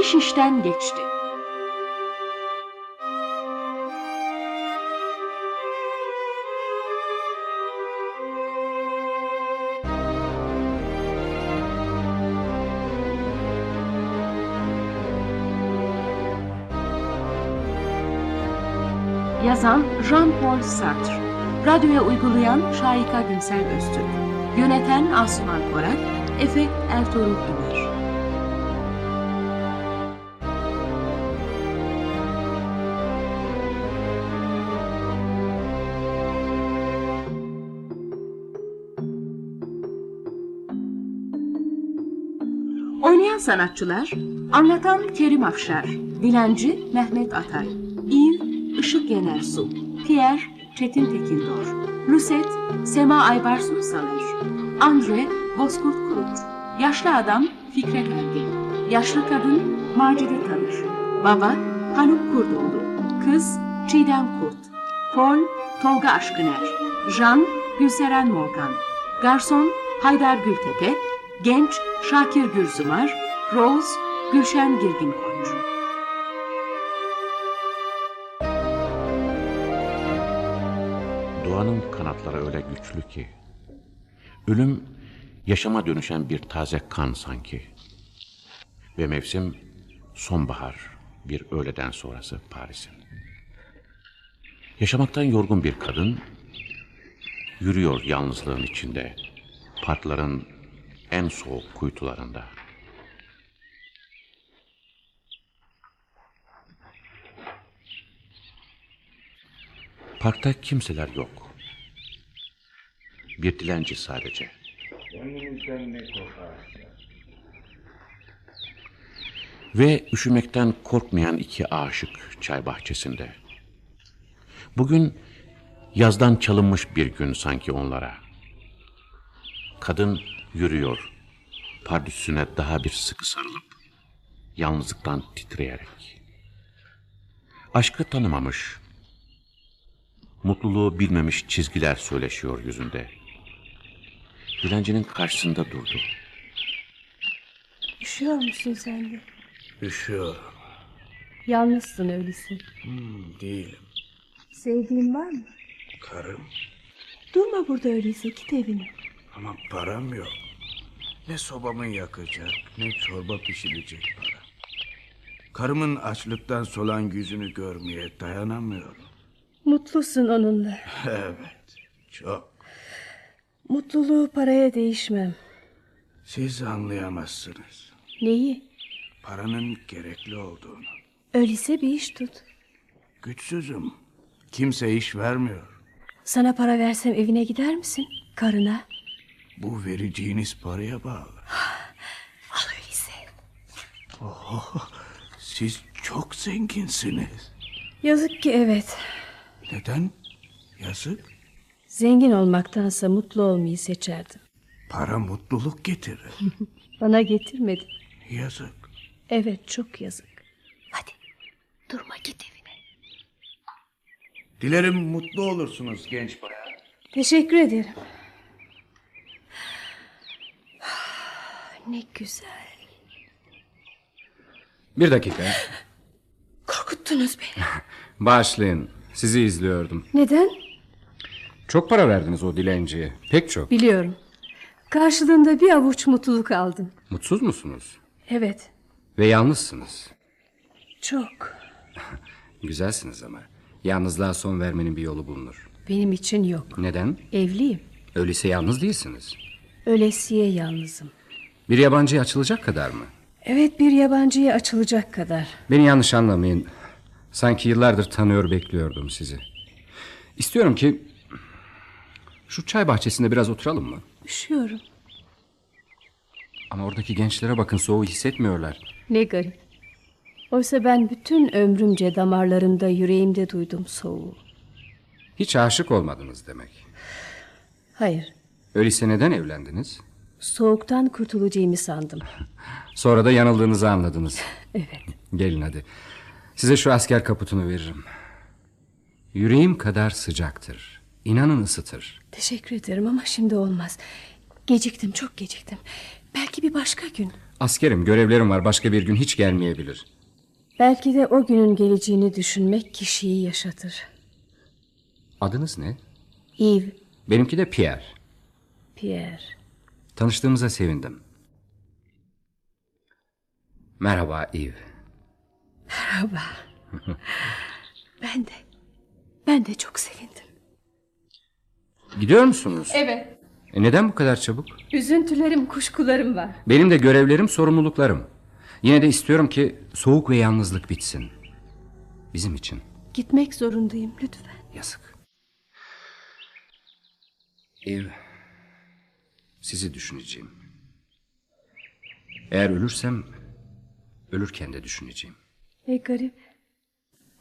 iş işten geçti. Yazan Jean-Paul Sartre. Radyoya uygulayan Şahika Günsel Öztürk. Yöneten Asuman Korak Efekt Ertuğrul Ümer sanatçılar Anlatan Kerim Afşar Dilenci Mehmet Atay İv Işık Yenersu Pierre Çetin Tekindor Lucet Sema Aybarsun Saler Andre Bozkurt Kurut Yaşlı Adam Fikret Ergin Yaşlı Kadın Macide Tanır Baba Haluk Kurdoğlu Kız Çiğdem Kurt Paul Tolga Aşkıner Jean Gülseren Morgan Garson Haydar Gültepe Genç Şakir Gürzumar Rose Gülşen Girgin Koç Doğanın kanatları öyle güçlü ki ölüm yaşama dönüşen bir taze kan sanki. Ve mevsim sonbahar bir öğleden sonrası Paris'in. Yaşamaktan yorgun bir kadın yürüyor yalnızlığın içinde parkların en soğuk kuytularında. Parkta kimseler yok. Bir dilenci sadece. Ve üşümekten korkmayan iki aşık çay bahçesinde. Bugün yazdan çalınmış bir gün sanki onlara. Kadın yürüyor, pardüsüne daha bir sıkı sarılıp, yalnızlıktan titreyerek. Aşkı tanımamış, mutluluğu bilmemiş çizgiler söyleşiyor yüzünde. Dilencinin karşısında durdu. Üşüyor musun sen de? Üşüyorum. Yalnızsın öyleyse. Değilim. Sevdiğin var mı? Karım. Durma burada öyleyse git evine. Ama param yok. Ne sobamı yakacak, ne çorba pişirecek para. Karımın açlıktan solan yüzünü görmeye dayanamıyorum. Mutlusun onunla. Evet, çok. Mutluluğu paraya değişmem. Siz anlayamazsınız. Neyi? Paranın gerekli olduğunu. Öyleyse bir iş tut. Güçsüzüm. Kimse iş vermiyor. Sana para versem evine gider misin? Karına. Bu vereceğiniz paraya bağlı. Al öyleyse. Siz çok zenginsiniz. Yazık ki evet. Neden? Yazık. Zengin olmaktansa mutlu olmayı seçerdim. Para mutluluk getirir. Bana getirmedi. Yazık. Evet çok yazık. Hadi durma git evine. Dilerim mutlu olursunuz genç bayan. Teşekkür ederim. Ne güzel. Bir dakika. Korkuttunuz beni. Bağışlayın. Sizi izliyordum. Neden? Çok para verdiniz o dilenciye. Pek çok. Biliyorum. Karşılığında bir avuç mutluluk aldım. Mutsuz musunuz? Evet, Ve yalnızsınız. çok. Güzelsiniz ama. Yalnızlığa son vermenin bir yolu bulunur. Benim için yok. Neden? Evliyim. Öyleyse yalnız değilsiniz. Ölesiye yalnızım. Bir yabancıya açılacak kadar mı? Evet bir yabancıya açılacak kadar. Beni yanlış anlamayın. Sanki yıllardır tanıyor bekliyordum sizi. İstiyorum ki... Şu çay bahçesinde biraz oturalım mı? Üşüyorum. Ama oradaki gençlere bakın soğuğu hissetmiyorlar. Ne garip. Oysa ben bütün ömrümce damarlarımda yüreğimde duydum soğuğu. Hiç aşık olmadınız demek. Hayır. Öyleyse neden evlendiniz? Soğuktan kurtulacağımı sandım. Sonra da yanıldığınızı anladınız. Evet. Gelin hadi. Size şu asker kaputunu veririm. Yüreğim kadar sıcaktır. İnanın ısıtır. Teşekkür ederim ama şimdi olmaz. Geciktim çok geciktim. Belki bir başka gün. Askerim, görevlerim var. Başka bir gün hiç gelmeyebilir. Belki de o günün geleceğini düşünmek kişiyi yaşatır. Adınız ne? Yves, Benimki de Pierre. Pierre. Tanıştığımıza sevindim. Merhaba Yves. Ben de. Ben de çok sevindim. Gidiyor musunuz? Evet. E neden bu kadar çabuk? Üzüntülerim, kuşkularım var. Benim de görevlerim, sorumluluklarım. Yine de istiyorum ki soğuk ve yalnızlık bitsin. Bizim için. Gitmek zorundayım lütfen. Yazık. Ev. Sizi düşüneceğim. Eğer ölürsem ölürken de düşüneceğim. Ne garip.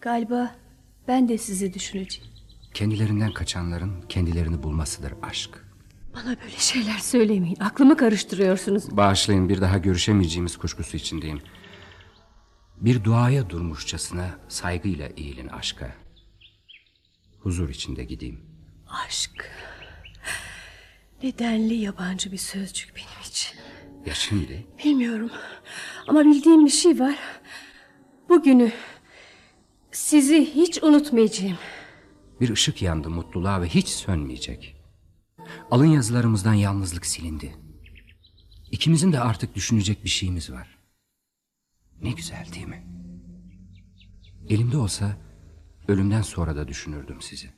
Galiba ben de sizi düşüneceğim. Kendilerinden kaçanların kendilerini bulmasıdır aşk. Bana böyle şeyler söylemeyin. Aklımı karıştırıyorsunuz. Bağışlayın bir daha görüşemeyeceğimiz kuşkusu içindeyim. Bir duaya durmuşçasına saygıyla eğilin aşka. Huzur içinde gideyim. Aşk. Nedenli yabancı bir sözcük benim için. Ya şimdi? Bilmiyorum. Ama bildiğim bir şey var. Bugünü sizi hiç unutmayacağım. Bir ışık yandı mutluluğa ve hiç sönmeyecek. Alın yazılarımızdan yalnızlık silindi. İkimizin de artık düşünecek bir şeyimiz var. Ne güzel değil mi? Elimde olsa ölümden sonra da düşünürdüm sizi.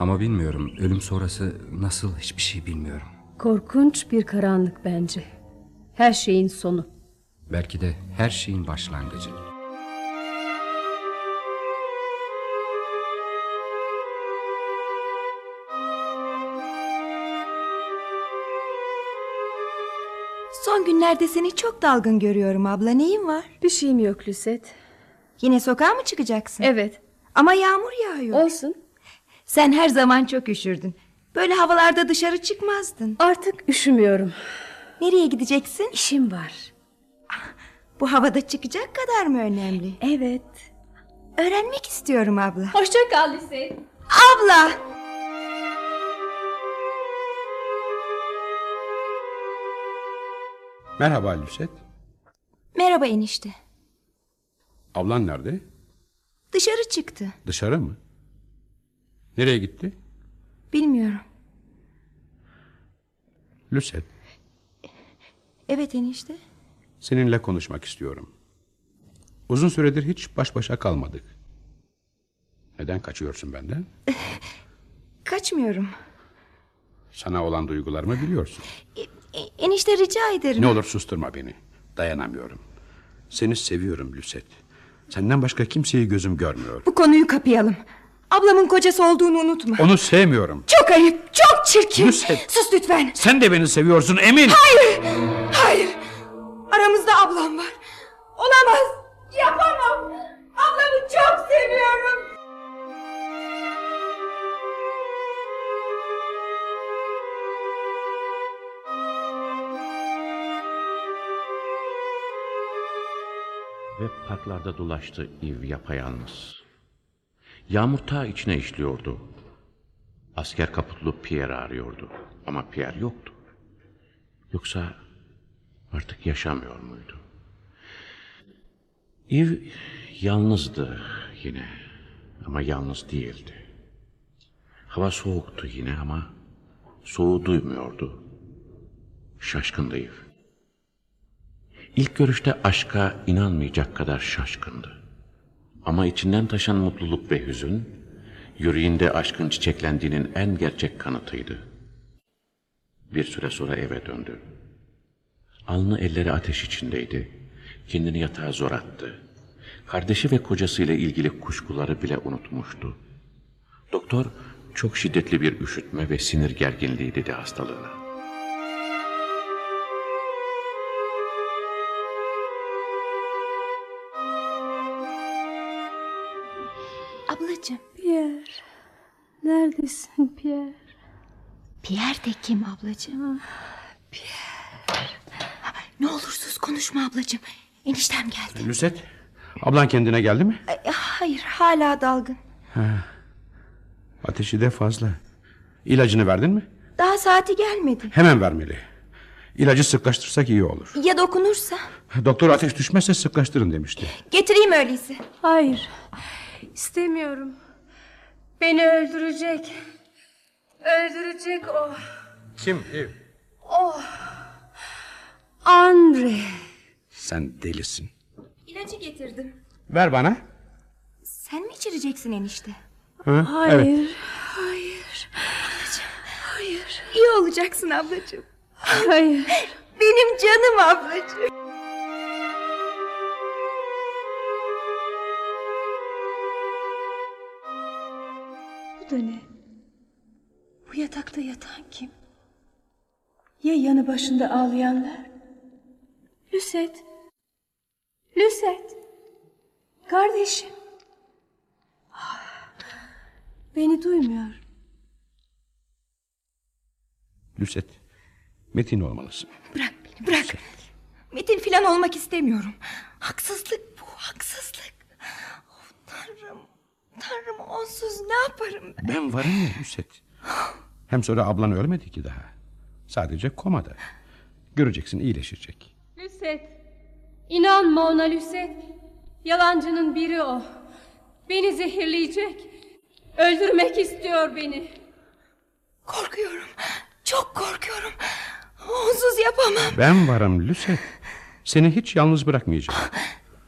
Ama bilmiyorum ölüm sonrası nasıl hiçbir şey bilmiyorum. Korkunç bir karanlık bence. Her şeyin sonu. Belki de her şeyin başlangıcı. Son günlerde seni çok dalgın görüyorum abla. Neyin var? Bir şeyim yok Lüset. Yine sokağa mı çıkacaksın? Evet. Ama yağmur yağıyor. Olsun. Sen her zaman çok üşürdün. Böyle havalarda dışarı çıkmazdın. Artık üşümüyorum. Nereye gideceksin? İşim var. Bu havada çıkacak kadar mı önemli? Evet. Öğrenmek istiyorum abla. Hoşça kal Lüset. Abla! Merhaba Lüset. Merhaba enişte. Ablan nerede? Dışarı çıktı. Dışarı mı? Nereye gitti? Bilmiyorum. Lüset, Evet enişte. Seninle konuşmak istiyorum. Uzun süredir hiç baş başa kalmadık. Neden kaçıyorsun benden? Kaçmıyorum. Sana olan duygularımı biliyorsun. E, e, enişte rica ederim. Ne olur susturma beni. Dayanamıyorum. Seni seviyorum Lüset. Senden başka kimseyi gözüm görmüyor. Bu konuyu kapayalım. Ablamın kocası olduğunu unutma. Onu sevmiyorum. Çok ayıp, çok çirkin. Nusret. Sus lütfen. Sen de beni seviyorsun emin. Hayır. Aramızda ablam var. Olamaz. Yapamam. Ablamı çok seviyorum. Ve parklarda dolaştı İv yapayalnız. Yağmur ta içine işliyordu. Asker kaputlu Pierre arıyordu. Ama Pierre yoktu. Yoksa artık yaşamıyor muydu? İv yalnızdı yine. Ama yalnız değildi. Hava soğuktu yine ama soğuğu duymuyordu. Şaşkındı İv. İlk görüşte aşka inanmayacak kadar şaşkındı. Ama içinden taşan mutluluk ve hüzün, yüreğinde aşkın çiçeklendiğinin en gerçek kanıtıydı. Bir süre sonra eve döndü. Alnı elleri ateş içindeydi. Kendini yatağa zor attı. Kardeşi ve kocasıyla ilgili kuşkuları bile unutmuştu. Doktor çok şiddetli bir üşütme ve sinir gerginliği dedi hastalığına. Ablacığım. Pierre. Neredesin Pierre? Pierre de kim ablacığım? Pierre. Ne olur sus konuşma ablacığım. Eniştem geldi. Lüset, ablan kendine geldi mi? Ay, Hayır hala dalgın. Ateşi de fazla. İlacını verdin mi? Daha saati gelmedi. Hemen vermeli. İlacı sıklaştırsak iyi olur. Ya dokunursa? Doktor ateş düşmezse sıklaştırın demişti. Getireyim öyleyse. Hayır. İstemiyorum. Beni öldürecek. Öldürecek o. Kim? Ev. Andre. Sen delisin. İlacı getirdim. Ver bana. Sen mi içireceksin enişte? Ha? Hayır. Evet. Hayır. İyi olacaksın ablacığım. Hayır. Benim canım ablacığım. Bu da ne? Bu yatakta yatan kim? Ya yanı başında ağlayanlar? Lüset. Lüset. Kardeşim. Ah, Beni duymuyor. Lüset. Metin olmalısın. Bırak beni bırak. Metin filan olmak istemiyorum. Haksızlık bu haksızlık. Oh, tanrım. Tanrım onsuz ne yaparım ben? Ben varım ya Lüset. Hem sonra ablan ölmedi ki daha. Sadece komada. Göreceksin iyileşecek. Lüset. İnanma ona Lüset. Yalancının biri o. Beni zehirleyecek. Öldürmek istiyor beni. Korkuyorum. Çok korkuyorum. Onsuz yapamam. Ben varım Lüset. Seni hiç yalnız bırakmayacağım.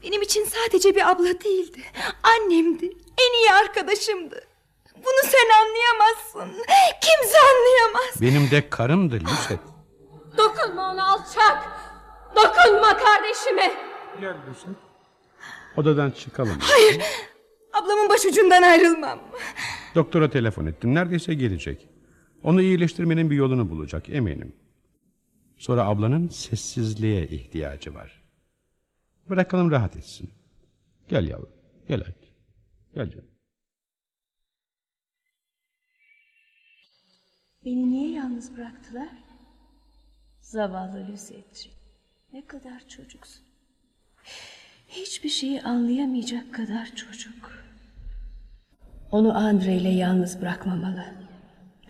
Benim için sadece bir abla değildi. Annemdi. En iyi arkadaşımdı. Bunu sen anlayamazsın. Kimse anlayamaz. Benim de karımdı Lüset. Dokunma ona alçak. Dokunma kardeşime. Gel Lüset. Odadan çıkalım. Hayır. Ablamın başucundan ayrılmam. Doktora telefon ettim. Neredeyse gelecek. Onu iyileştirmenin bir yolunu bulacak eminim. Sonra ablanın sessizliğe ihtiyacı var. Bırakalım rahat etsin. Gel yavrum. Gel hadi. Gel canım. Beni niye yalnız bıraktılar? Zavallı Lüsetçi. Ne kadar çocuksun. Hiçbir şeyi anlayamayacak kadar çocuk. Onu Andre ile yalnız bırakmamalı.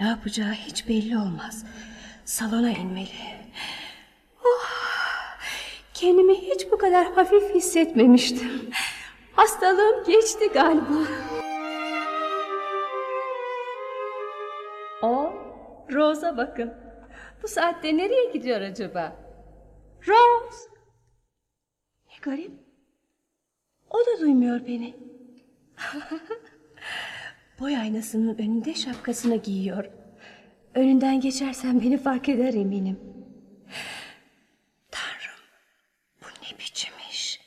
Ne yapacağı hiç belli olmaz. Salona inmeli. Oh, kendimi hiç bu kadar hafif hissetmemiştim. Hastalığım geçti galiba. O, Rose'a bakın. Bu saatte nereye gidiyor acaba? Rose! Ne garip. O da duymuyor beni. Boy aynasının önünde şapkasını giyiyor. Önünden geçersem beni fark eder eminim. Tanrım, bu ne biçim iş?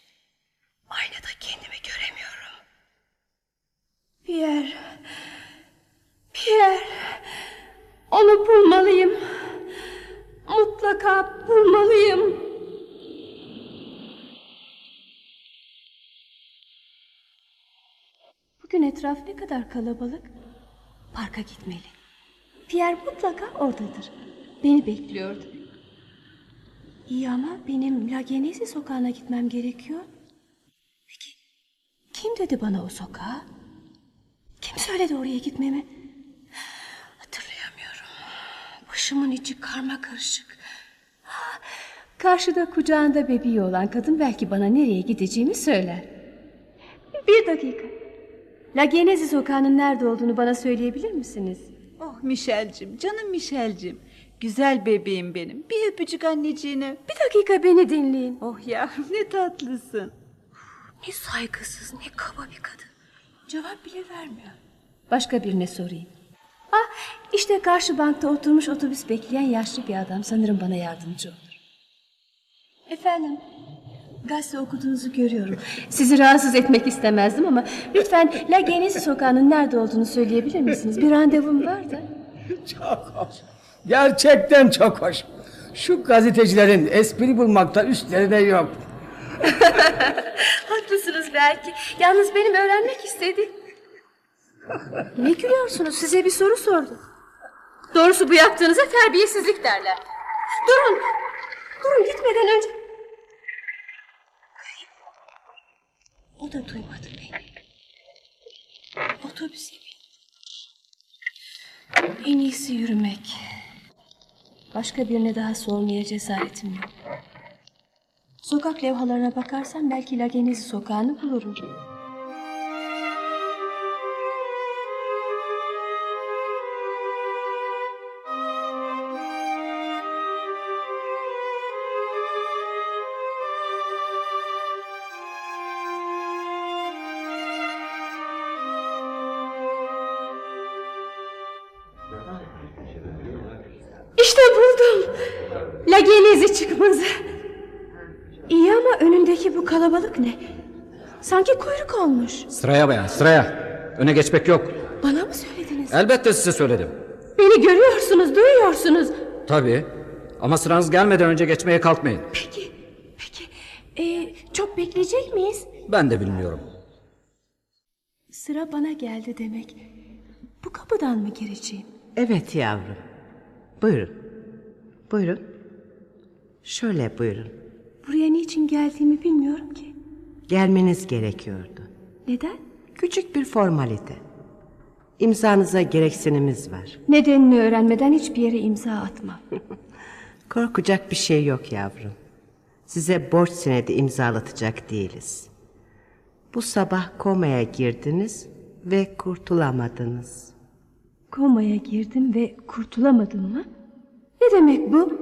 Aynada kendimi göremiyorum. Pierre, Pierre, onu bulmalıyım. Mutlaka bulmalıyım. Bugün etraf ne kadar kalabalık. Parka gitmeli. Pierre mutlaka oradadır. Beni bekliyordu. İyi ama benim La Genesi sokağına gitmem gerekiyor. Peki kim dedi bana o sokağa? Kim söyledi oraya gitmemi? Başımın içi karma karışık. Karşıda kucağında bebeği olan kadın belki bana nereye gideceğimi söyler. Bir dakika. La Genesi sokağının nerede olduğunu bana söyleyebilir misiniz? Oh Mişelcim, canım Mişelcim. Güzel bebeğim benim. Bir öpücük anneciğine. Bir dakika beni dinleyin. Oh yavrum ne tatlısın. Ne saygısız ne kaba bir kadın. Cevap bile vermiyor. Başka birine sorayım. Ah işte karşı bankta oturmuş otobüs bekleyen yaşlı bir adam sanırım bana yardımcı olur. Efendim gazete okuduğunuzu görüyorum. Sizi rahatsız etmek istemezdim ama lütfen La Genesi sokağının nerede olduğunu söyleyebilir misiniz? Bir randevum var da. Çok hoş. Gerçekten çok hoş. Şu gazetecilerin espri bulmakta üstlerine yok. Haklısınız belki. Yalnız benim öğrenmek istediğim... ne gülüyorsunuz? Size bir soru sordum. Doğrusu bu yaptığınıza terbiyesizlik derler. Durun. Durun gitmeden önce... O da duymadı beni. Otobüse bindi. En iyisi yürümek. Başka birine daha sormaya cesaretim yok. Sokak levhalarına bakarsam belki Lagenezi sokağını bulurum. Sanki kuyruk olmuş. Sıraya bayan sıraya. Öne geçmek yok. Bana mı söylediniz? Elbette size söyledim. Beni görüyorsunuz, duyuyorsunuz. Tabii. Ama sıranız gelmeden önce geçmeye kalkmayın. Peki, peki. Ee, çok bekleyecek miyiz? Ben de bilmiyorum. Sıra bana geldi demek. Bu kapıdan mı gireceğim? Evet yavrum. Buyurun. Buyurun. Şöyle buyurun. Buraya niçin geldiğimi bilmiyorum ki. Gelmeniz gerekiyordu. Neden? Küçük bir formalite. İmzanıza gereksinimiz var. Nedenini öğrenmeden hiçbir yere imza atmam. Korkacak bir şey yok yavrum. Size borç senedi imzalatacak değiliz. Bu sabah komaya girdiniz ve kurtulamadınız. Komaya girdim ve kurtulamadım mı? Ne demek bu?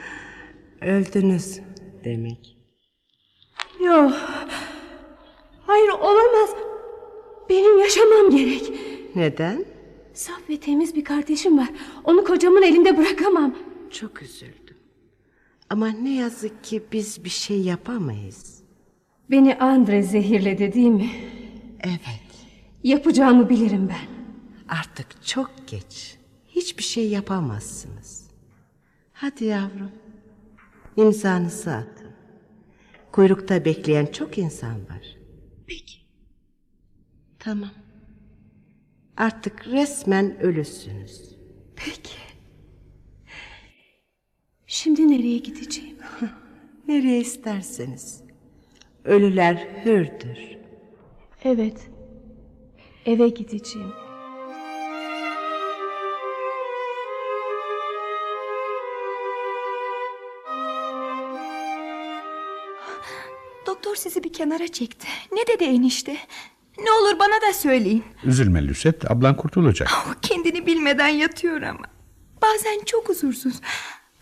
Öldünüz demek. Yok. Hayır olamaz. Benim yaşamam gerek. Neden? Saf ve temiz bir kardeşim var. Onu kocamın elinde bırakamam. Çok üzüldüm. Ama ne yazık ki biz bir şey yapamayız. Beni Andre zehirledi değil mi? Evet. Yapacağımı bilirim ben. Artık çok geç. Hiçbir şey yapamazsınız. Hadi yavrum. İmzanızı atın. Kuyrukta bekleyen çok insan var. Peki. Tamam. Artık resmen ölüsünüz. Peki. Şimdi nereye gideceğim? Nereye isterseniz. Ölüler hürdür. Evet. Eve gideceğim. Doktor sizi bir kenara çekti. Ne dedi enişte? Ne olur bana da söyleyin. Üzülme Lüset, ablan kurtulacak. O kendini bilmeden yatıyor ama. Bazen çok huzursuz.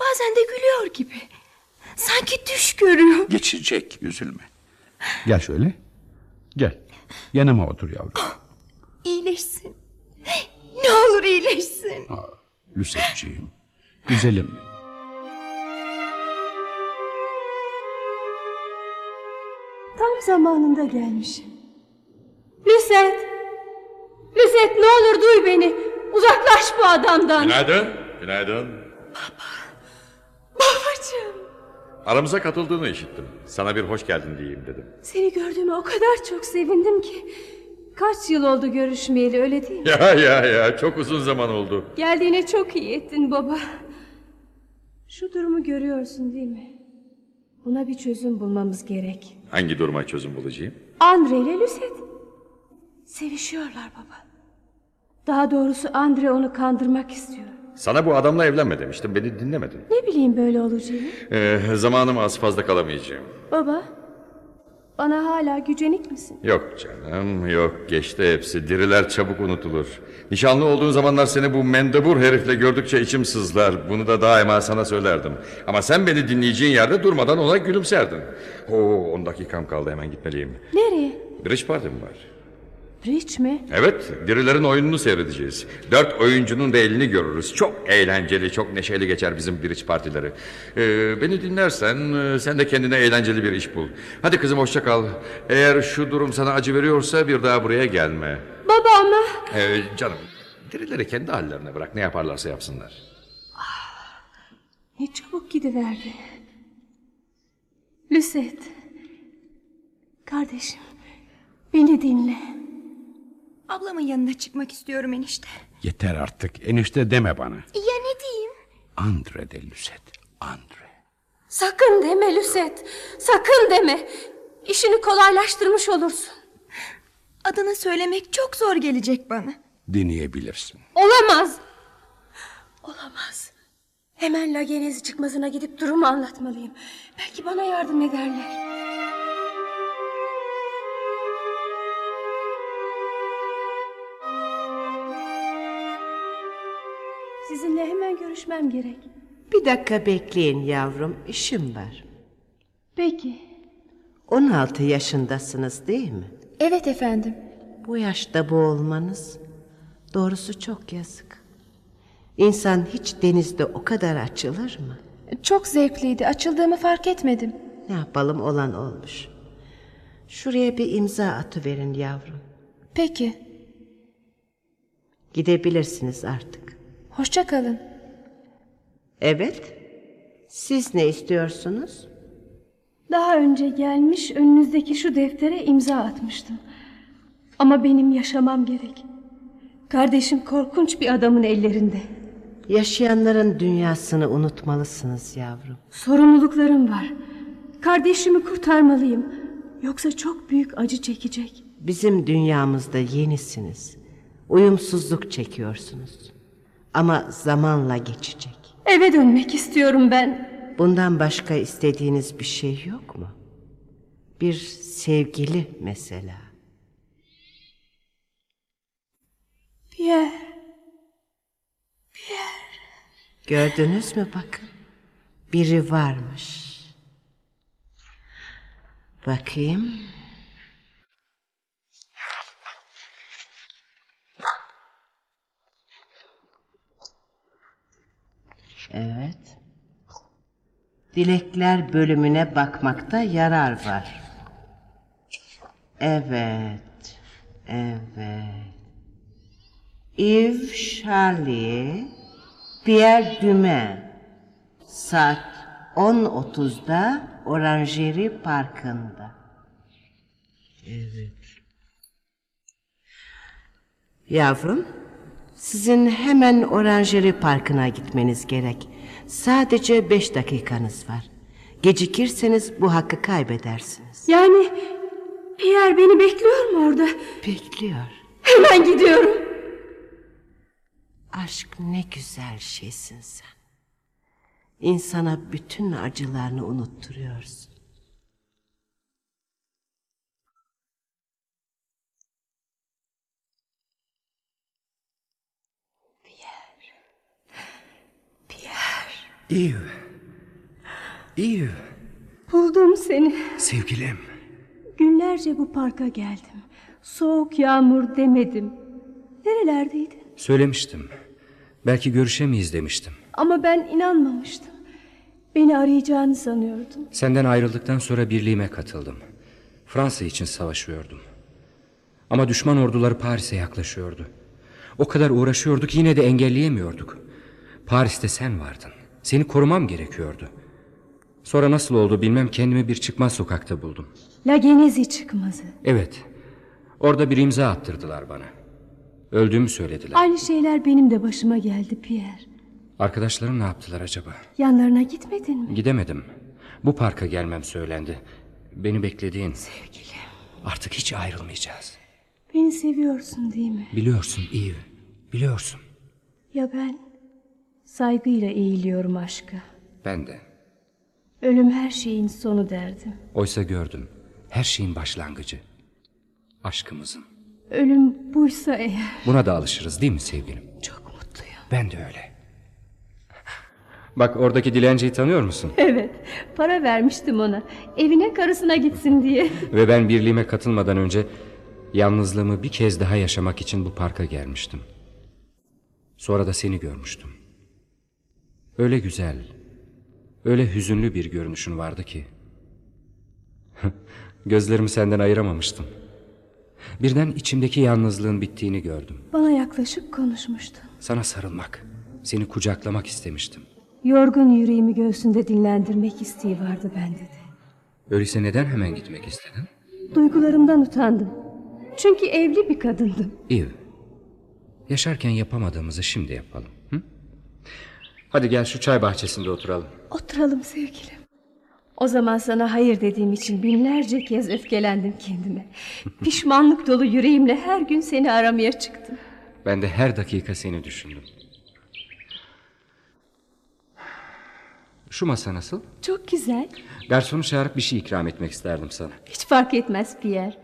Bazen de gülüyor gibi. Sanki düş görüyor. Geçecek, üzülme. Gel şöyle. Gel. Yanıma otur yavrum. İyileşsin. Ne olur iyileşsin. Lüsetciğim. Güzelim. Tam zamanında gelmişim. Lüset! Lüset ne olur duy beni. Uzaklaş bu adamdan. Günaydın. Günaydın. Babacığım. Aramıza katıldığını işittim. Sana bir hoş geldin diyeyim dedim. Seni gördüğüme o kadar çok sevindim ki. Kaç yıl oldu görüşmeyeli öyle değil mi? Ya ya ya çok uzun zaman oldu. Geldiğine çok iyi ettin baba. Şu durumu görüyorsun değil mi? Buna bir çözüm bulmamız gerek. Hangi duruma çözüm bulacağım? Andre ile Lucet. Sevişiyorlar baba. Daha doğrusu Andre onu kandırmak istiyor. Sana bu adamla evlenme demiştim. Beni dinlemedin. Ne bileyim böyle olacağını. Ee, zamanım az fazla kalamayacağım. Baba, bana hala gücenik misin? Yok canım yok geçti hepsi. Diriler çabuk unutulur. Nişanlı olduğun zamanlar seni bu mendebur herifle gördükçe içim sızlar. Bunu da daima sana söylerdim. Ama sen beni dinleyeceğin yerde durmadan ona gülümserdin. Oo, 10 dakikam kaldı hemen gitmeliyim. Nereye? Bridge partim var. Bridge mi? Evet, dirilerin oyununu seyredeceğiz. Dört oyuncunun da elini görürüz. Çok eğlenceli, çok neşeli geçer bizim bridge partileri. Ee, beni dinlersen, e, sen de kendine eğlenceli bir iş bul. Hadi kızım hoşça kal. Eğer şu durum sana acı veriyorsa bir daha buraya gelme. Baba ama... Ee, canım, dirileri kendi hallerine bırak. Ne yaparlarsa yapsınlar. Ne çabuk gidiverdi. Lucet. Kardeşim, beni dinle. Ablamın yanına çıkmak istiyorum enişte. Yeter artık. Enişte deme bana. Ya ne diyeyim? Andre de Lüset. Andre. Sakın deme Lucet. Sakın deme. İşini kolaylaştırmış olursun. Adını söylemek çok zor gelecek bana. Deneyebilirsin. Olamaz. Olamaz. Hemen Lagenezi çıkmazına gidip durumu anlatmalıyım. Belki bana yardım ederler. Sizinle hemen görüşmem gerek. Bir dakika bekleyin yavrum, işim var. Peki. 16 yaşındasınız değil mi? Evet efendim. Bu yaşta bu olmanız doğrusu çok yazık. İnsan hiç denizde o kadar açılır mı? Çok zevkliydi. Açıldığımı fark etmedim. Ne yapalım olan olmuş. Şuraya bir imza atıverin yavrum. Peki. Gidebilirsiniz artık. Hoşça kalın. Evet. Siz ne istiyorsunuz? Daha önce gelmiş önünüzdeki şu deftere imza atmıştım. Ama benim yaşamam gerek. Kardeşim korkunç bir adamın ellerinde. Yaşayanların dünyasını unutmalısınız yavrum. Sorumluluklarım var. Kardeşimi kurtarmalıyım. Yoksa çok büyük acı çekecek. Bizim dünyamızda yenisiniz. Uyumsuzluk çekiyorsunuz. Ama zamanla geçecek. Eve dönmek istiyorum ben. Bundan başka istediğiniz bir şey yok mu? Bir sevgili mesela. Pierre. Gördünüz mü bakın? Biri varmış. Bakayım. Evet. Dilekler bölümüne bakmakta yarar var. Evet. Evet. Yves Charlie, Pierre Dumain. Saat 10.30'da Oranjeri Parkı'nda. Evet. Yavrum, sizin hemen Oranjeri Parkı'na gitmeniz gerek. Sadece beş dakikanız var. Gecikirseniz bu hakkı kaybedersiniz. Yani Pierre beni bekliyor mu orada? Bekliyor. Hemen gidiyorum. Aşk ne güzel şeysin sen. İnsana bütün acılarını unutturuyorsun. Eve. Eve. Buldum seni. Sevgilim. Günlerce bu parka geldim. Soğuk yağmur demedim. Nerelerdeydin? Söylemiştim. Belki görüşemeyiz demiştim. Ama ben inanmamıştım. Beni arayacağını sanıyordum. Senden ayrıldıktan sonra birliğime katıldım. Fransa için savaşıyordum. Ama düşman orduları Paris'e yaklaşıyordu. O kadar uğraşıyorduk yine de engelleyemiyorduk. Paris'te sen vardın. Seni korumam gerekiyordu. Sonra nasıl oldu bilmem kendimi bir çıkmaz sokakta buldum. La Genezi çıkmazı. Evet. Orada bir imza attırdılar bana. Öldüğümü söylediler. Aynı şeyler benim de başıma geldi Pierre. Arkadaşlarım ne yaptılar acaba? Yanlarına gitmedin mi? Gidemedim. Bu parka gelmem söylendi. Beni beklediğin. Sevgilim. Artık hiç ayrılmayacağız. Beni seviyorsun değil mi? Biliyorsun Eve. Biliyorsun. Ya ben? Saygıyla eğiliyorum aşka. Ben de. Ölüm her şeyin sonu derdim. Oysa gördüm. Her şeyin başlangıcı. Aşkımızın. Ölüm buysa eğer. Buna da alışırız değil mi sevgilim? Çok mutluyum. Ben de öyle. Bak oradaki dilenciyi tanıyor musun? Evet. Para vermiştim ona. Evine karısına gitsin diye. Ve ben birliğime katılmadan önce yalnızlığımı bir kez daha yaşamak için bu parka gelmiştim. Sonra da seni görmüştüm. Öyle güzel, öyle hüzünlü bir görünüşün vardı ki. Gözlerimi senden ayıramamıştım. Birden içimdeki yalnızlığın bittiğini gördüm. Bana yaklaşıp konuşmuştun. Sana sarılmak, seni kucaklamak istemiştim. Yorgun yüreğimi göğsünde dinlendirmek isteği vardı bende de. Öyleyse neden hemen gitmek istedin? Duygularımdan utandım. Çünkü evli bir kadındım. Eve, yaşarken yapamadığımızı şimdi yapalım. Hadi gel şu çay bahçesinde oturalım. Oturalım sevgilim. O zaman sana hayır dediğim için binlerce kez öfkelendim kendime. Pişmanlık dolu yüreğimle her gün seni aramaya çıktım. Ben de her dakika seni düşündüm. Şu masa nasıl? Çok güzel. Garsonu çağırıp bir şey ikram etmek isterdim sana. Hiç fark etmez Pierre.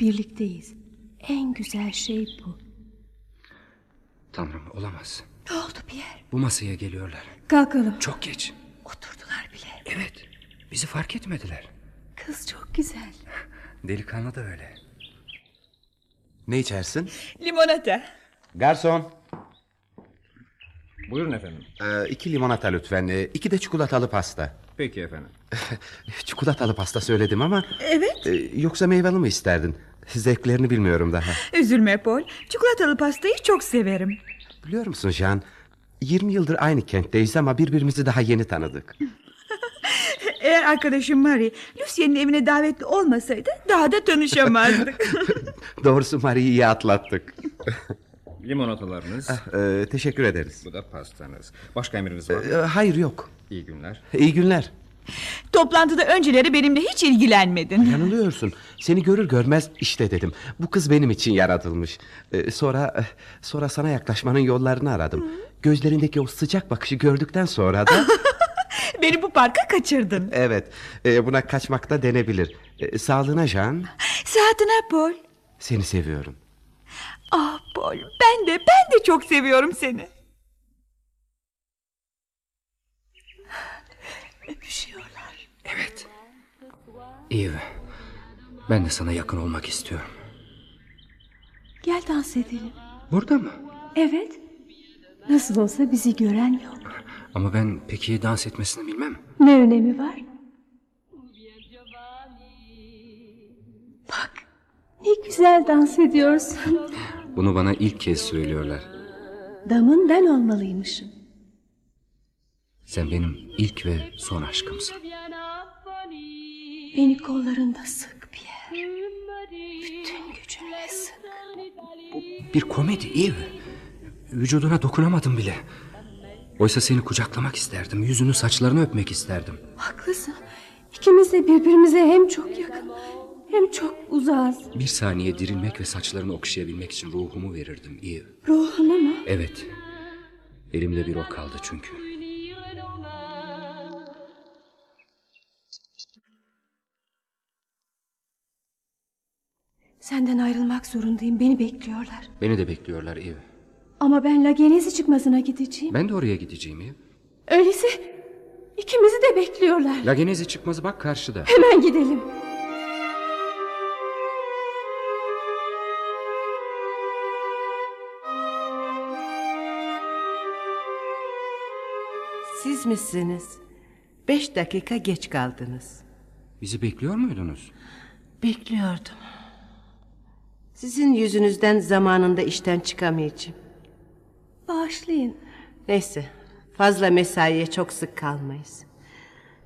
Birlikteyiz. En güzel şey bu. Tanrım olamaz. Ne oldu Pierre? Bu masaya geliyorlar. Kalkalım. Çok geç. Oturdular bile. Evet. Bizi fark etmediler. Kız çok güzel. Delikanlı da öyle. Ne içersin? Limonata. Garson. Buyurun efendim. Ee, iki limonata lütfen. Ee, iki de çikolatalı pasta. Peki efendim. çikolatalı pasta söyledim ama... Evet. e, yoksa meyveli mi isterdin? Zevklerini bilmiyorum daha. Üzülme Paul. Çikolatalı pastayı çok severim. Biliyor musun Jean? 20 yıldır aynı kentteyiz ama birbirimizi daha yeni tanıdık. Eğer arkadaşım Marie Lucien'in evine davetli olmasaydı daha da tanışamazdık. Doğrusu Marie'yi iyi atlattık. Limonatalarınız. Ee, teşekkür ederiz. Bu da pastanız. Başka emriniz var mı? Ee, hayır yok. İyi günler. İyi günler. Toplantıda önceleri benimle hiç ilgilenmedin. Yanılıyorsun. Seni görür görmez işte dedim. Bu kız benim için yaratılmış. Ee, sonra sonra sana yaklaşmanın yollarını aradım. Gözlerindeki o sıcak bakışı gördükten sonra da Beni bu parka kaçırdın. evet e, buna kaçmak da denebilir. E, sağlığına Jean. Saatine Paul. Seni seviyorum. Ah Paul ben de ben de çok seviyorum seni. Öpüşüyorlar. Evet. Eve. Ben de sana yakın olmak istiyorum. Gel dans edelim. Burada mı? Evet. Nasıl olsa bizi gören yok. Ama ben pek iyi dans etmesini bilmem. Ne önemi var? Bak ne güzel dans ediyorsun. Bunu bana ilk kez söylüyorlar. Damın ben olmalıymışım. Sen benim ilk ve son aşkımsın. Beni kollarında sık Pierre. Bütün gücünle sık. Bir komedi Eve. Vücuduna dokunamadım bile. Oysa seni kucaklamak isterdim. Yüzünü saçlarını öpmek isterdim. Haklısın. İkimiz de birbirimize hem çok yakın hem çok uzağız. Bir saniye dirilmek ve saçlarını okşayabilmek için ruhumu verirdim Eve. Ruhunu mu? Evet. Elimde bir o kaldı çünkü. Senden ayrılmak zorundayım. Beni bekliyorlar. Beni de bekliyorlar Eve. Ama ben Lagenezi çıkmasına gideceğim. Ben de oraya gideceğim Eve. Öyleyse ikimizi de bekliyorlar. Lagenezi çıkmazı bak karşıda. Hemen gidelim. Siz misiniz? Beş dakika geç kaldınız. Bizi bekliyor muydunuz? Bekliyordum. Sizin yüzünüzden zamanında işten çıkamayacağım. Bağışlayın. Neyse, fazla mesaiye çok sık kalmayız.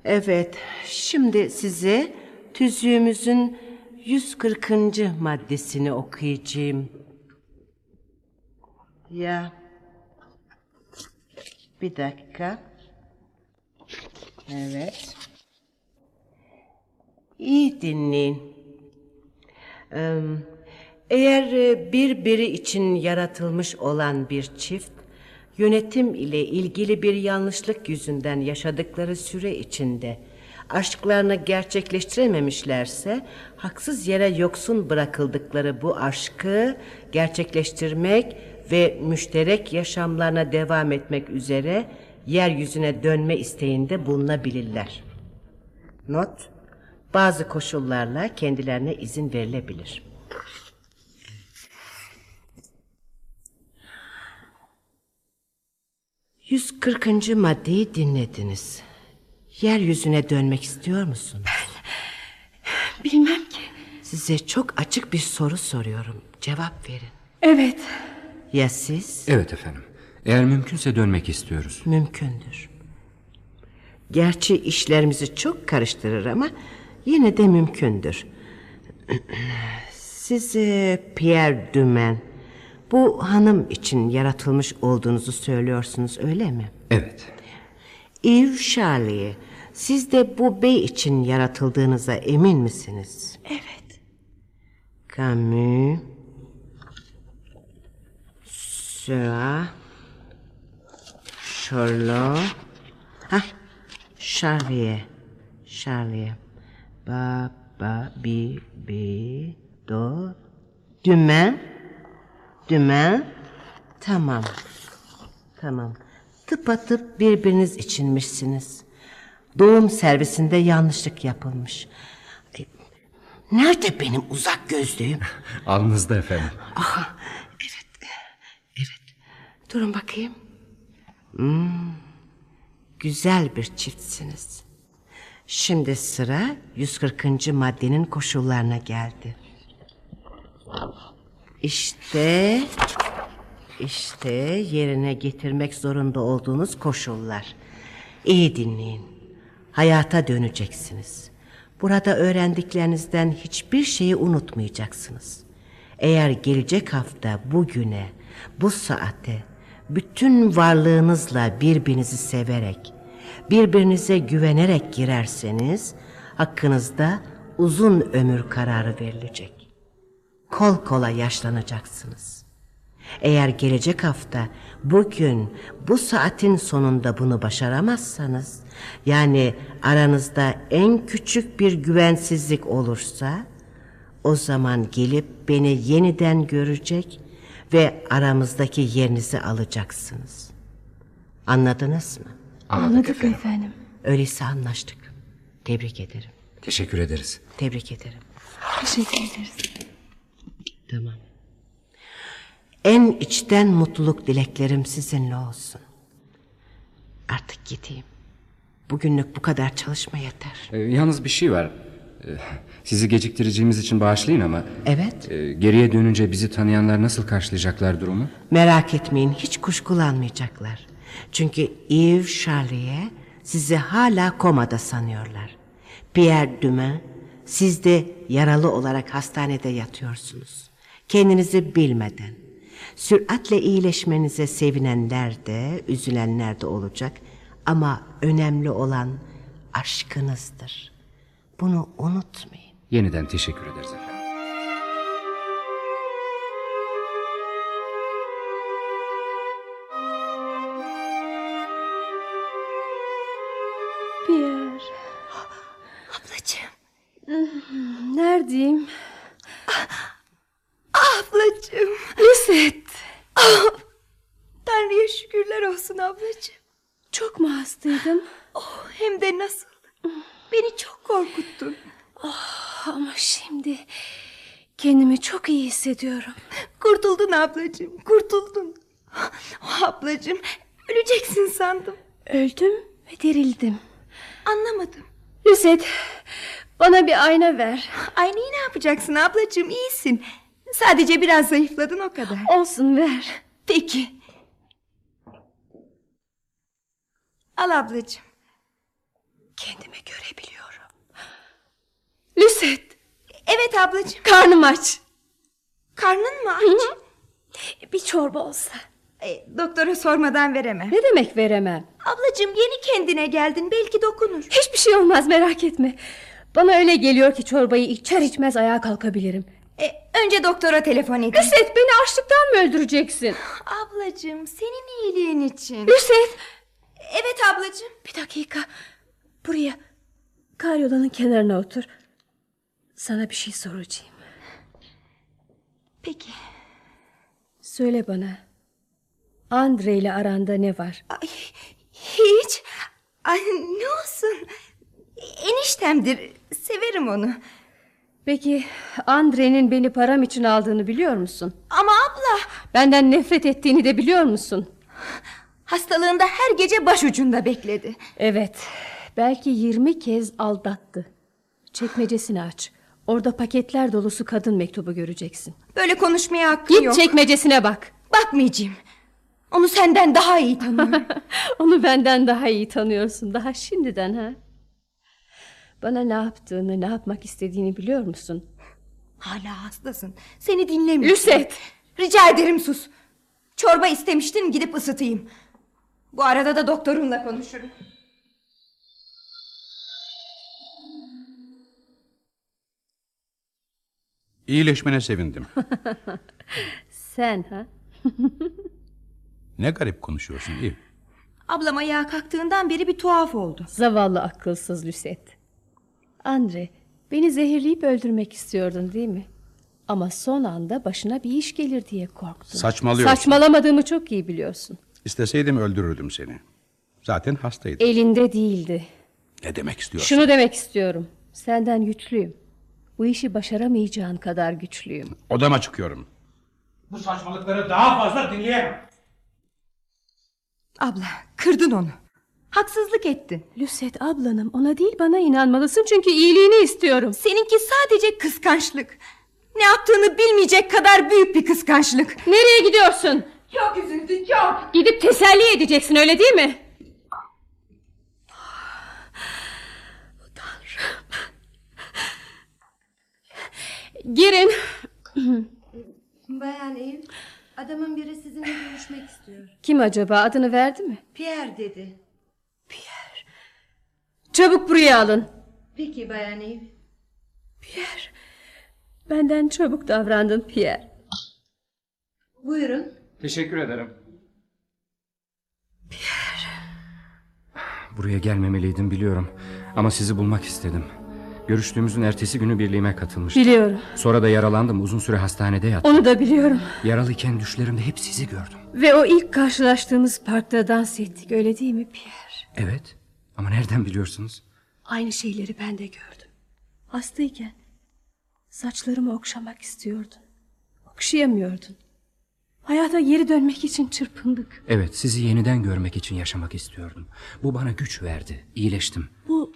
Evet, şimdi size tüzüğümüzün 140. maddesini okuyacağım. Ya. Bir dakika. Evet. İyi dinleyin. Ee, Eğer e, birbiri için yaratılmış olan bir çift yönetim ile ilgili bir yanlışlık yüzünden yaşadıkları süre içinde aşklarını gerçekleştirememişlerse haksız yere yoksun bırakıldıkları bu aşkı gerçekleştirmek ve müşterek yaşamlarına devam etmek üzere yeryüzüne dönme isteğinde bulunabilirler. Not bazı koşullarla kendilerine izin verilebilir. Yüz kırkıncı maddeyi dinlediniz. Yeryüzüne dönmek istiyor musunuz? Bilmem ki. Size çok açık bir soru soruyorum. Cevap verin. Evet. Ya siz? Evet efendim. Eğer mümkünse dönmek istiyoruz. Mümkündür. Gerçi işlerimizi çok karıştırır ama yine de mümkündür. Siz e, Pierre Dumen bu hanım için yaratılmış olduğunuzu söylüyorsunuz öyle mi? Evet. Yves Charlie siz de bu bey için yaratıldığınıza emin misiniz? Evet. Camus Sera Sherlock Hah, Charlie. Charlie. Ba ba bi bi do. Dümen. Dümen. Tamam. Tamam. Tıpatıp birbiriniz içinmişsiniz. Doğum servisinde yanlışlık yapılmış. Ay, Nerede benim uzak gözlüğüm? Alnınızda efendim. Aha, evet, evet. Durun bakayım. Hmm, güzel bir çiftsiniz. Şimdi sıra 140. maddenin koşullarına geldi. İşte, işte yerine getirmek zorunda olduğunuz koşullar. İyi dinleyin. Hayata döneceksiniz. Burada öğrendiklerinizden hiçbir şeyi unutmayacaksınız. Eğer gelecek hafta bugüne, bu saate bütün varlığınızla birbirinizi severek, birbirinize güvenerek girerseniz hakkınızda uzun ömür kararı verilecek. Kol kola yaşlanacaksınız. Eğer gelecek hafta bugün bu saatin sonunda bunu başaramazsanız yani aranızda en küçük bir güvensizlik olursa o zaman gelip beni yeniden görecek ve aramızdaki yerinizi alacaksınız. Anladınız mı? Anladık efendim. Öyleyse anlaştık. Tebrik ederim. Teşekkür ederiz. Tebrik ederim. Teşekkür ederiz. Tamam. En içten mutluluk dileklerim sizinle olsun. Artık gideyim. Bugünlük bu kadar çalışma yeter. Ee, yalnız bir şey var. Ee, sizi geciktireceğimiz için bağışlayın ama... Evet. e, geriye dönünce bizi tanıyanlar nasıl karşılayacaklar durumu? Merak etmeyin hiç kuşkulanmayacaklar. Çünkü Yves Charlie'ye sizi hala komada sanıyorlar. Pierre Dumas siz de yaralı olarak hastanede yatıyorsunuz. Kendinizi bilmeden. Süratle iyileşmenize sevinenler de üzülenler de olacak. Ama önemli olan aşkınızdır. Bunu unutmayın. Yeniden teşekkür ederiz efendim. Pierre. Ablacığım. Neredeyim? Ablacığım. Lucette. Ah, Tanrı'ya şükürler olsun ablacığım. Çok mu hastaydım? Oh, hem de nasıl. Beni çok korkuttun. Oh, ama şimdi kendimi çok iyi hissediyorum. Kurtuldun ablacığım, kurtuldun. Oh, ablacığım, öleceksin sandım. Öldüm ve dirildim. Anlamadım. Lucette, bana bir ayna ver. Aynayı ne yapacaksın ablacığım, iyisin. Sadece biraz zayıfladın o kadar. Olsun ver. Peki. Al ablacığım. Kendimi görebiliyorum. Lucette, Evet ablacığım. karnım aç. Karnın mı aç? Bir çorba olsa. E, doktora sormadan veremem. Ne demek veremem? Ablacığım yeni kendine geldin belki dokunur. Hiçbir şey olmaz merak etme. Bana öyle geliyor ki çorbayı içer içmez ayağa kalkabilirim. E, önce doktora telefon edeyim. Lucette beni açlıktan mı öldüreceksin? Ablacığım senin iyiliğin için. Lucette. Evet ablacığım. Bir dakika. Buraya. Karyolanın kenarına otur. Sana bir şey soracağım. Peki. Söyle bana. Andre ile aranda ne var? Ay, hiç. Ay, ne olsun. Eniştemdir. Severim onu. Peki Andre'nin beni param için aldığını biliyor musun? Ama abla. Benden nefret ettiğini de biliyor musun? Hastalığında her gece başucunda bekledi. Evet. Belki yirmi kez aldattı. Çekmecesini aç. Orada paketler dolusu kadın mektubu göreceksin. Böyle konuşmaya hakkı Git yok. çekmecesine bak. Bakmayacağım. Onu senden daha iyi tanıyorum. Onu benden daha iyi tanıyorsun. Daha şimdiden ha. Bana ne yaptığını, ne yapmak istediğini biliyor musun? Hala hastasın. Seni dinlemiyorum. Lucette! Rica ederim sus. Çorba istemiştin gidip ısıtayım. Bu arada da doktorunla konuşurum. İyileşmene sevindim. Sen ha? Ne garip konuşuyorsun iyi. Ablam ayağa kalktığından beri bir tuhaf oldu. Zavallı akılsız Lüset. Andre, beni zehirleyip öldürmek istiyordun değil mi? Ama son anda başına bir iş gelir diye korktun. Saçmalıyorsun. Saçmalamadığımı çok iyi biliyorsun. İsteseydim öldürürdüm seni. Zaten hastaydım. Elinde değildi. Ne demek istiyorsun? Şunu demek istiyorum. Senden güçlüyüm. Bu işi başaramayacağın kadar güçlüyüm. Odama çıkıyorum. Bu saçmalıkları daha fazla dinleyemem. Abla kırdın onu. Haksızlık ettin. Lüset ablanım ona değil bana inanmalısın çünkü iyiliğini istiyorum. Seninki sadece kıskançlık. Ne yaptığını bilmeyecek kadar büyük bir kıskançlık. Nereye gidiyorsun? Çok üzüldü çok. Gidip teselli edeceksin öyle değil mi? Girin. Bayan Ev, adamın biri sizinle görüşmek istiyor. Kim acaba adını verdi mi? Pierre dedi. Çabuk buraya alın. Peki Bayan Ev. Benden çabuk davrandın Pierre. Buyurun. Teşekkür ederim. Buraya gelmemeliydim biliyorum. Ama sizi bulmak istedim. Görüştüğümüzün ertesi günü birliğime katılmıştım. Biliyorum. Sonra da yaralandım. Uzun süre hastanede yattım. Onu da biliyorum. Yaralıyken düşlerimde hep sizi gördüm. Ve o ilk karşılaştığımız parkta dans ettik öyle değil mi Pierre? Evet. Ama nereden biliyorsunuz? Aynı şeyleri ben de gördüm. Hastayken saçlarımı okşamak istiyordun. Okşayamıyordun. Hayata geri dönmek için çırpındık. Evet, sizi yeniden görmek için yaşamak istiyordum. Bu bana güç verdi. İyileştim. Bu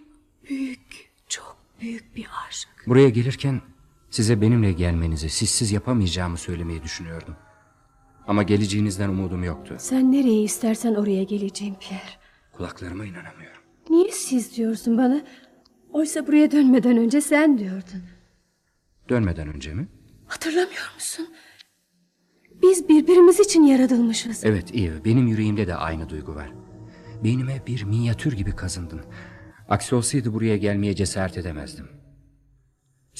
büyük, çok büyük bir aşk. Buraya gelirken size benimle gelmenizi, sizsiz yapamayacağımı söylemeyi düşünüyordum. Ama geleceğinizden umudum yoktu. Sen nereye istersen oraya geleceğim Pierre. Kulaklarıma inanamıyorum. Niye siz diyorsun bana? Oysa buraya dönmeden önce sen diyordun. Dönmeden önce mi? Hatırlamıyor musun? Biz birbirimiz için yaratılmışız. Evet iyi. Benim yüreğimde de aynı duygu var. Beynime bir minyatür gibi kazındın. Aksi olsaydı buraya gelmeye cesaret edemezdim.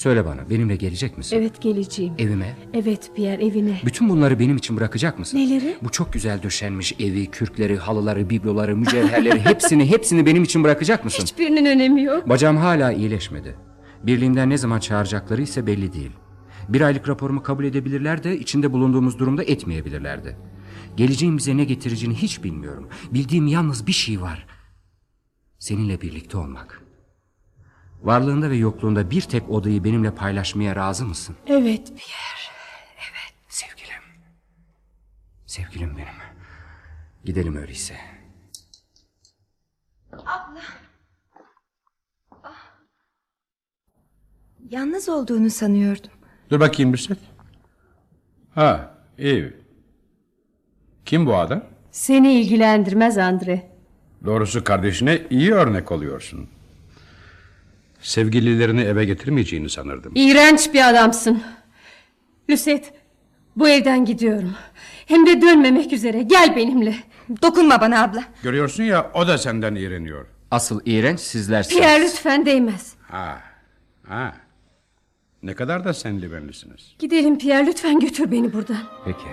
Söyle bana benimle gelecek misin? Evet geleceğim. Evime. Evet Pierre evine. Bütün bunları benim için bırakacak mısın? Neleri? Bu çok güzel döşenmiş evi, kürkleri, halıları, bibloları, mücevherleri hepsini hepsini benim için bırakacak mısın? Hiçbirinin önemi yok. Bacağım hala iyileşmedi. Birliğinden ne zaman çağıracakları ise belli değil. Bir aylık raporumu kabul edebilirler de içinde bulunduğumuz durumda etmeyebilirler de. Geleceğin bize ne getireceğini hiç bilmiyorum. Bildiğim yalnız bir şey var. Seninle birlikte olmak. Varlığında ve yokluğunda bir tek odayı benimle paylaşmaya razı mısın? Evet Pierre. Sevgilim. Sevgilim benim. Gidelim öyleyse. Abla. Ah. Yalnız olduğunu sanıyordum. Dur bakayım Lüset. Ha, iyi. Kim bu adam? Seni ilgilendirmez Andre. Doğrusu kardeşine iyi örnek oluyorsun. Sevgililerini eve getirmeyeceğini sanırdım. İğrenç bir adamsın. Lüset, bu evden gidiyorum. Hem de dönmemek üzere. Gel benimle. Dokunma bana abla. Görüyorsun ya o da senden iğreniyor. Asıl iğrenç sizlersiniz. Pierre lütfen değmez. Ha, ha. Ne kadar da senli benlisiniz. Gidelim Pierre lütfen götür beni buradan. Peki.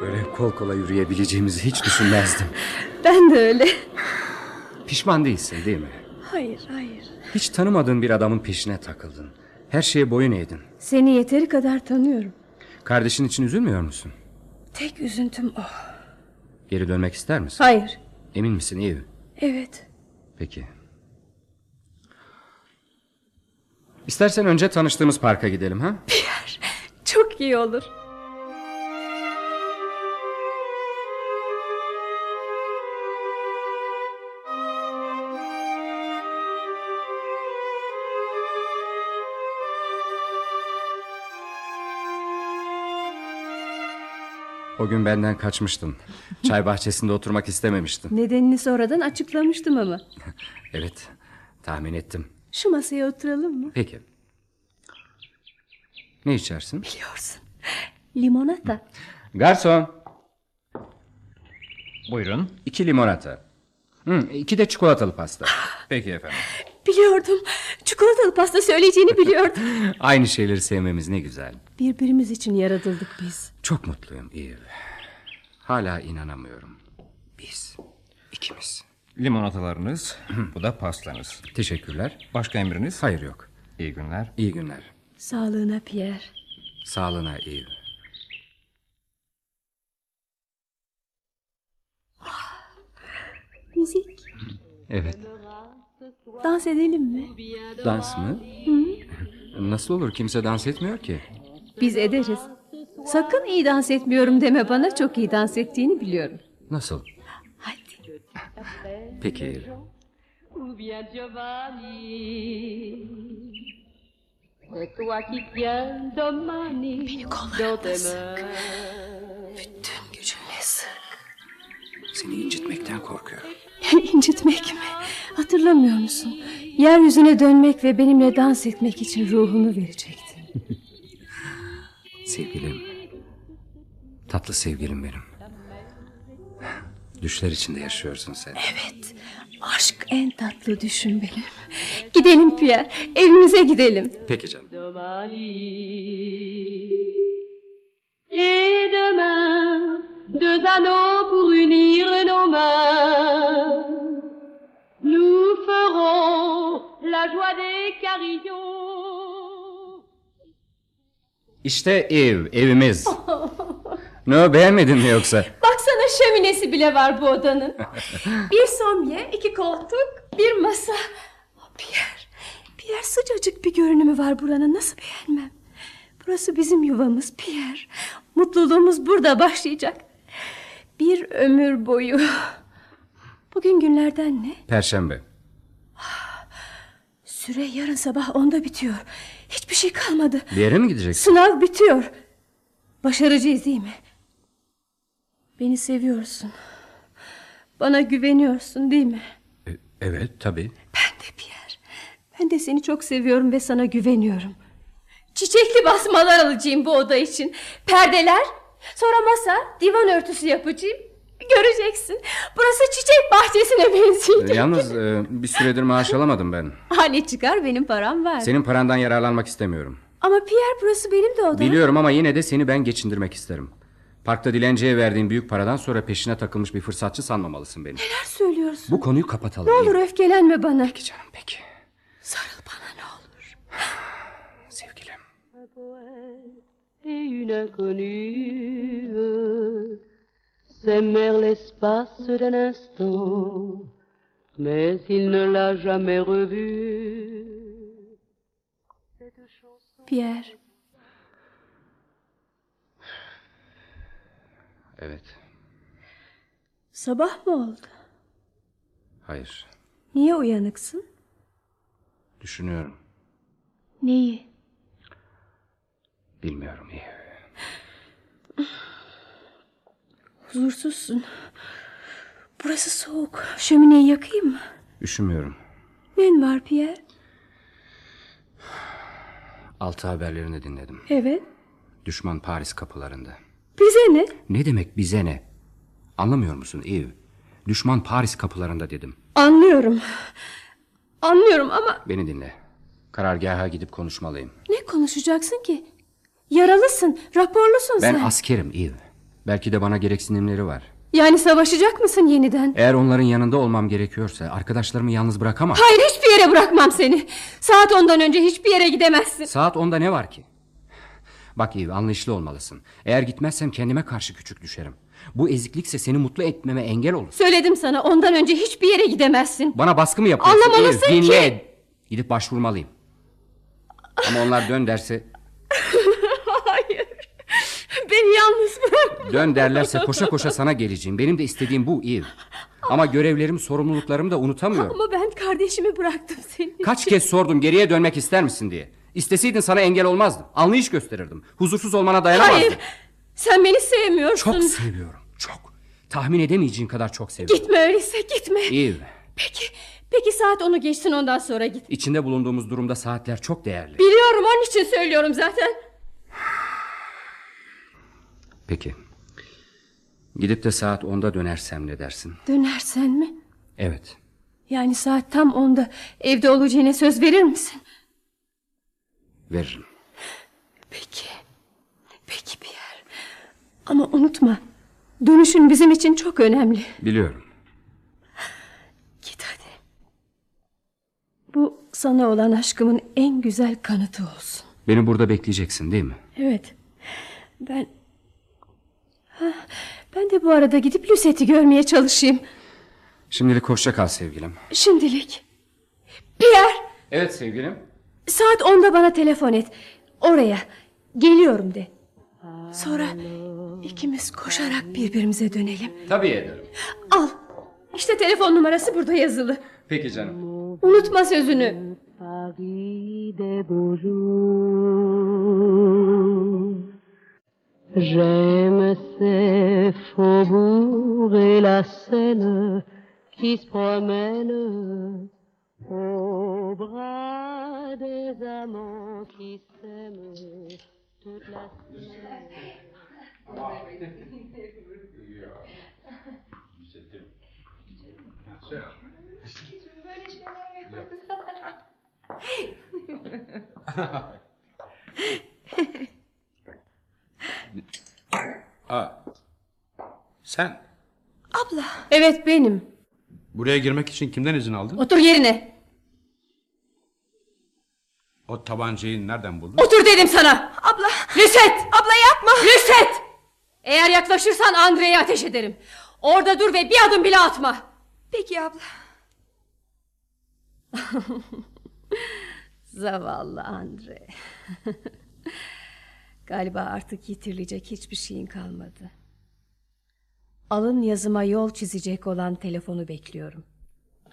Böyle kol kola yürüyebileceğimizi hiç düşünmezdim. Ben de öyle. Pişman değilsin değil mi? Hayır hayır. Hiç tanımadığın bir adamın peşine takıldın. Her şeye boyun eğdin. Seni yeteri kadar tanıyorum. Kardeşin için üzülmüyor musun? Tek üzüntüm o. Geri dönmek ister misin? Hayır. Emin misin iyi? Evet. Peki. İstersen önce tanıştığımız parka gidelim ha? Çok iyi olur. O gün benden kaçmıştın. Çay bahçesinde oturmak istememiştin. Nedenini sonradan açıklamıştım ama. Evet, tahmin ettim. Şu masaya oturalım mı? Peki. Ne içersin? Biliyorsun. Limonata. Garson. Buyurun. İki limonata. Hı, iki de çikolatalı pasta. Peki efendim. Biliyordum. Çikolatalı pasta söyleyeceğini biliyordum. Aynı şeyleri sevmemiz ne güzel. Birbirimiz için yaratıldık biz. Çok mutluyum Eve. Hala inanamıyorum. Biz. ikimiz. Limonatalarınız, bu da pastanız. Teşekkürler. Başka emriniz? Hayır yok. İyi günler. İyi günler. Sağlığına Pierre. Sağlığına Eve. Müzik. Evet. Dans edelim mi? Dans mı? Nasıl olur? Kimse dans etmiyor ki. Biz ederiz. Sakın iyi dans etmiyorum deme bana. Çok iyi dans ettiğini biliyorum. Nasıl? Hadi. Peki Beni tes sık. Bütün gücünle sık. Seni incitmekten korkuyorum. İncitmek mi? Hatırlamıyor musun? Yeryüzüne dönmek ve benimle dans etmek için ruhunu verecektin. Sevgilim. Tatlı sevgilim benim. Düşler içinde yaşıyorsun sen. Evet. Aşk en tatlı düşün benim. Gidelim Pierre. Evimize gidelim. Peki canım. Et demain, deux anneaux pour unir nos mains. Nous ferons la joie des carillons. İşte ev, evimiz. ne o, beğenmedin mi yoksa? Baksana şöminesi bile var bu odanın. bir somye, iki koltuk, bir masa. Pierre, Pierre sıcacık bir görünümü var buranın. Nasıl beğenmem? Burası bizim yuvamız Pierre. Mutluluğumuz burada başlayacak. Bir ömür boyu. Bugün günlerden ne? Perşembe. Süre yarın sabah onda bitiyor. Hiçbir şey kalmadı. Bir yere mi gideceksin? Sınav bitiyor. Başaracağız değil mi? Beni seviyorsun. Bana güveniyorsun değil mi? E, evet tabii. Ben de Pierre. Ben de seni çok seviyorum ve sana güveniyorum. Çiçekli basmalar alacağım bu oda için. Perdeler, sonra masa, divan örtüsü yapacağım. Göreceksin. Burası çiçek bahçesine benzeyecek. E, Yalnız e, bir süredir maaş alamadım ben. Hani çıkar benim param var. Senin parandan yararlanmak istemiyorum. Ama Pierre burası benim de odam. Biliyorum ama yine de seni ben geçindirmek isterim. Parkta dilenciye verdiğin büyük paradan sonra peşine takılmış bir fırsatçı sanmamalısın beni. Neler söylüyorsun? Bu konuyu kapatalım. Ne olur öfkelenme bana. Peki canım peki. Sarıl bana ne olur. Sevgilim. Et une inconnue s'aimèrent l'espace d'un instant, mais il ne l'a jamais revue. Pierre, Evet. sabah mı oldu? Hayır. Niye uyanıksın? Düşünüyorum. Neyi? Bilmiyorum iyi. Huzursuzsun. Burası soğuk. Şömineyi yakayım mı? Üşümüyorum. Nen var Pierre? Altı haberlerini dinledim. Evet. Düşman Paris kapılarında. Bize ne? Ne demek bize ne? Anlamıyor musun Eve? Düşman Paris kapılarında dedim. Anlıyorum. Anlıyorum ama Beni dinle. Karargaha gidip konuşmalıyım. ne konuşacaksın ki? Yaralısın, raporlusun Ben sen. askerim Eve. Belki de bana gereksinimleri var. yani savaşacak mısın yeniden? Eğer onların yanında olmam gerekiyorsa arkadaşlarımı yalnız bırakamam. Hayır hiçbir yere bırakmam seni. Saat ondan önce hiçbir yere gidemezsin. Saat onda ne var ki? Bak Eve anlayışlı olmalısın. Eğer gitmezsem kendime karşı küçük düşerim. Bu eziklikse seni mutlu etmeme engel olur. Söyledim sana ondan önce hiçbir yere gidemezsin. Bana baskı mı yapıyorsun? Anlamalısın Eve, dinle. ki- Gidip başvurmalıyım. Ama onlar dön derse. Beni yalnız bırak. Dön derlerse koşa koşa sana geleceğim. Benim de istediğim bu Eve. Ama görevlerimi, sorumluluklarımı da unutamıyorum. Ama ben kardeşimi bıraktım senin Kaç için. kez sordum geriye dönmek ister misin diye. İsteseydin sana engel olmazdım. Anlayış gösterirdim. Huzursuz olmana dayanamazdım. Hayır. Sen beni sevmiyorsun. Çok seviyorum. Çok. Tahmin edemeyeceğin kadar çok seviyorum. Gitme öyleyse gitme. Eve. Peki. Peki saat onu geçsin ondan sonra git. İçinde bulunduğumuz durumda saatler çok değerli. Biliyorum onun için söylüyorum zaten. Peki. Gidip de saat 10'da dönersem ne dersin? Dönersen mi? Evet. Yani saat tam onda evde olacağına söz verir misin? Veririm. Peki. Peki Pierre. Ama unutma. Dönüşün bizim için çok önemli. Biliyorum. Git hadi. Bu sana olan aşkımın en güzel kanıtı olsun. Beni burada bekleyeceksin değil mi? Evet. Ben... Ben de bu arada gidip Lucette'i görmeye çalışayım. Şimdilik hoşça kal sevgilim. Şimdilik. Pierre! Evet sevgilim. Saat onda bana telefon et. Oraya. Geliyorum de. Sonra ikimiz koşarak birbirimize dönelim. Tabii ederim. Al. İşte telefon numarası burada yazılı. Peki canım. Unutma sözünü. J'aime ces faubourgs et la Seine qui se promènent au bras des amants qui s'aiment toute la semaine. Aa, sen Abla. Evet benim. buraya girmek için kimden izin aldın? Otur yerine. O tabancayı nereden buldun? Otur dedim sana. Abla. Lüset. Abla yapma. Lüset. Eğer yaklaşırsan Andre'ye ateş ederim. Orada dur ve bir adım bile atma. Peki abla. Zavallı Andre. Galiba artık yitirilecek hiçbir şeyin kalmadı. Alın yazıma yol çizecek olan telefonu bekliyorum.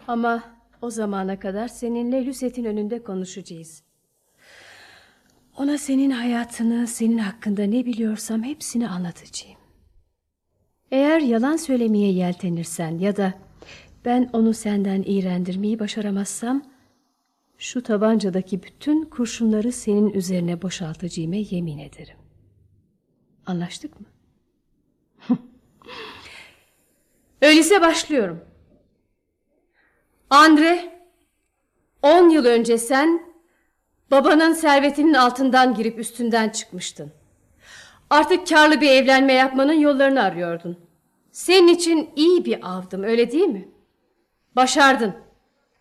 Ama o zamana kadar seninle Lüset'in önünde konuşacağız. Ona senin hayatını, senin hakkında ne biliyorsam hepsini anlatacağım. Eğer yalan söylemeye yeltenirsen ya da ben onu senden iğrendirmeyi başaramazsam şu tabancadaki bütün kurşunları senin üzerine boşaltacağıma yemin ederim. Anlaştık mı? Öyleyse başlıyorum. Andre, on yıl önce sen babanın servetinin altından girip üstünden çıkmıştın. Artık karlı bir evlenme yapmanın yollarını arıyordun. Senin için iyi bir avdım öyle değil mi? Başardın.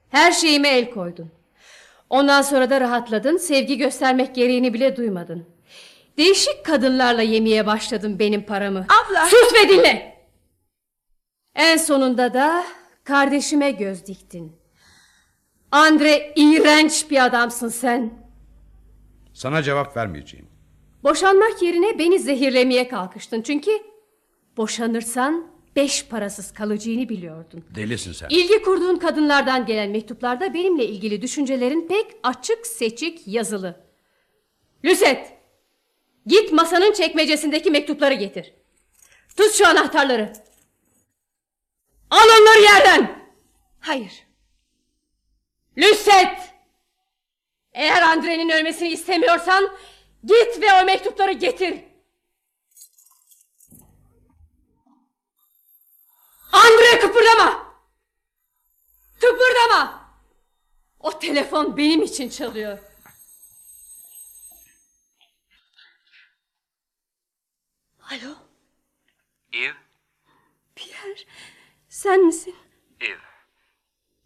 Her şeyime el koydun. Ondan sonra da rahatladın, sevgi göstermek gereğini bile duymadın. Değişik kadınlarla yemeye başladın benim paramı. Abla! Sus ve dinle! En sonunda da kardeşime göz diktin. Andre iğrenç bir adamsın sen. Sana cevap vermeyeceğim. Boşanmak yerine beni zehirlemeye kalkıştın çünkü... ...boşanırsan beş parasız kalacağını biliyordun. Delisin sen. İlgi kurduğun kadınlardan gelen mektuplarda benimle ilgili düşüncelerin pek açık seçik yazılı. Lüset! Git masanın çekmecesindeki mektupları getir. Tut şu anahtarları. Al onları yerden. Hayır. Lüset! Eğer Andre'nin ölmesini istemiyorsan git ve o mektupları getir. Andre kıpırdama! Kıpırdama! O telefon benim için çalıyor. Alo, Eve, Pierre. Sen misin? Eve.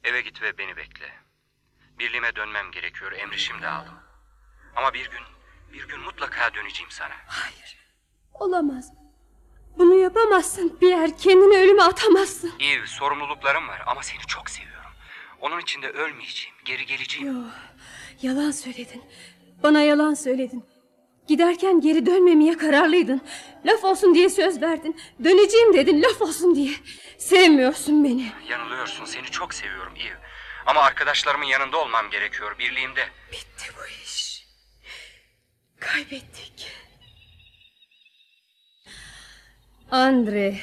Eve git ve beni bekle. Birliğime dönmem gerekiyor. Emri şimdi aldım. Ama bir gün, bir gün mutlaka döneceğim sana. Olamaz. Bunu yapamazsın Pierre. Kendini ölüme atamazsın. Eve, sorumluluklarım var ama seni çok seviyorum. Onun için de ölmeyeceğim, geri geleceğim. Yo, yalan söyledin. Bana yalan söyledin. Giderken geri dönmemeye kararlıydın. Laf olsun diye söz verdin. Döneceğim dedin laf olsun diye. Sevmiyorsun beni. Yanılıyorsun, seni çok seviyorum Eve. Ama arkadaşlarımın yanında olmam gerekiyor, birliğimde. Bitti bu iş. Kaybettik. Andre.